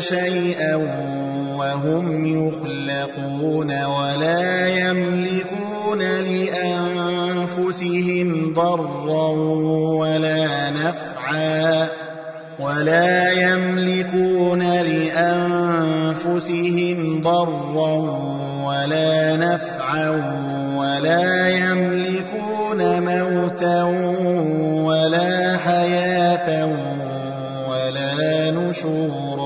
شيئا وهم يخلقون ولا يملكون لأنفسهم ضرا ولا نفعا ولا يملكون لأنفسهم ضرا ولا نفعا ولا يملكون موتا ولا حياة ولا نشورا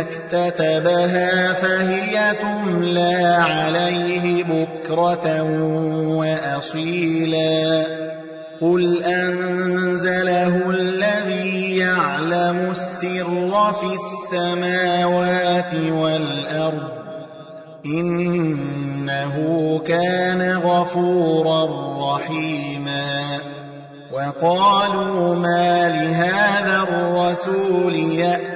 اكتتبها فهي تملى عليه بكرة وأصيلا. قل أنزله الذي يعلم السر في السماوات والأرض. إنه كان غفورا رحيما. وقالوا ما لهذا الرسول يأكل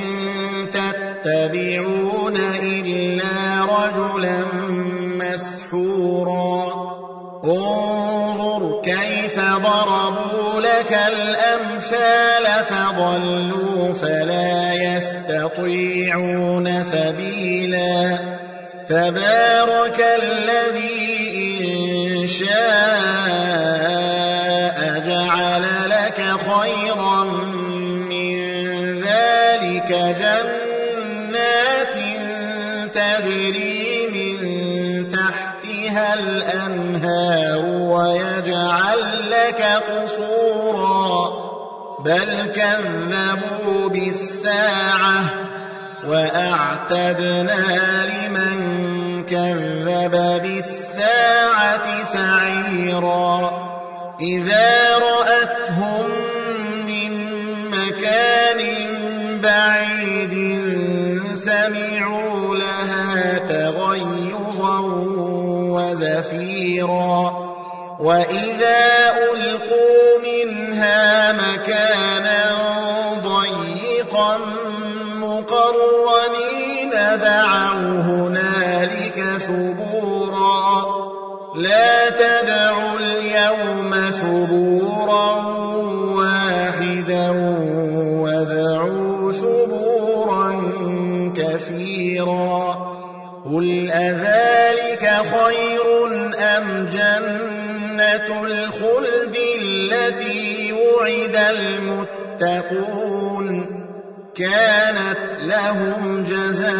كيف ضربوا لك الأمثال فضلوا فلا يستطيعون سبيلا تبارك الذي إن شاء جعل لك خيرا من ذلك جنات تجري تحتها الأنهار ويجعل لك قصورا. بل كذبوا بالساعة وأعتدنا لمن كذب بالساعة سعيرا. إذا وزفيرا وإذا ألقوا منها مكانا ضيقا مقرنين دعوا هنالك المتقون كانت لهم جزاء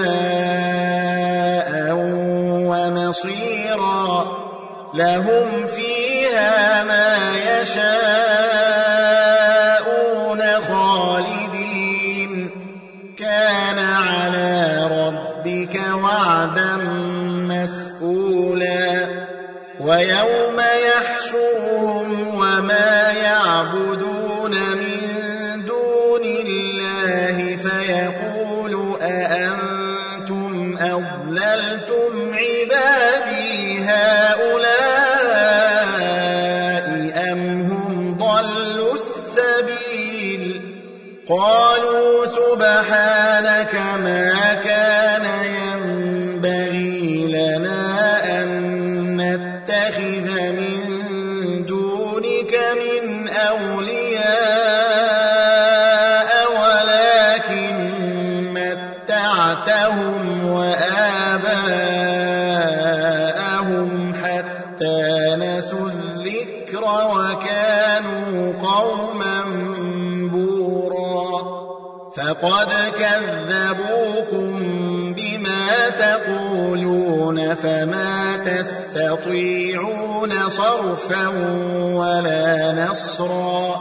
ومصيرا لهم فيها ما يشاءون فما تستطيعون صرفا ولا نصرا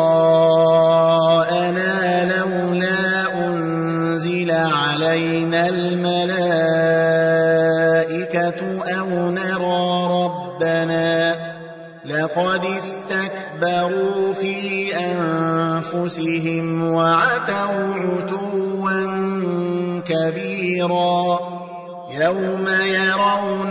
لقد استكبروا في أنفسهم وعتوا عتوا كبيرا يوم يرون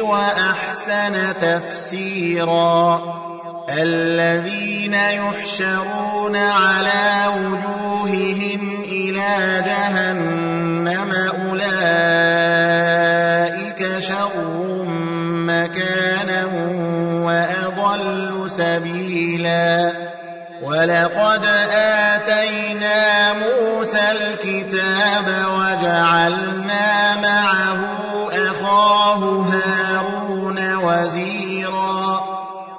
وأحسن تفسيرا. الذين يحشرون على وجوههم إلى جهنم أولئك شر مكانا وأضل سبيلا. ولقد آتينا موسى الكتاب وجعلنا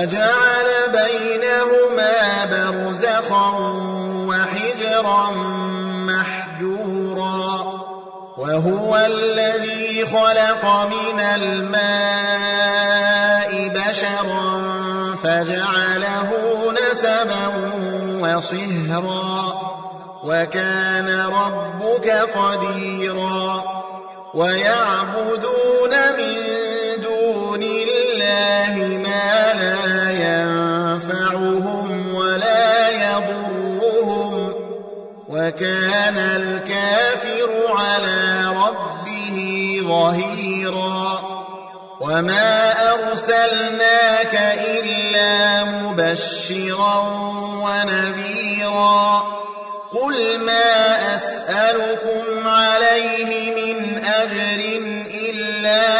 وجعل بينهما برزخا وحجرا محجورا وهو الذي خلق من الماء بشرا فجعله نسبا وصهرا وكان ربك قديرا ويعبدون من الله وكان الكافر على ربه ظهيرا وما أرسلناك إلا مبشرا ونذيرا قل ما أسألكم عليه من أجر إلا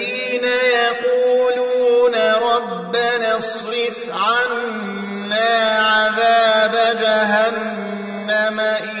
يقولون ربنا اصرف عنا عذاب جهنم إن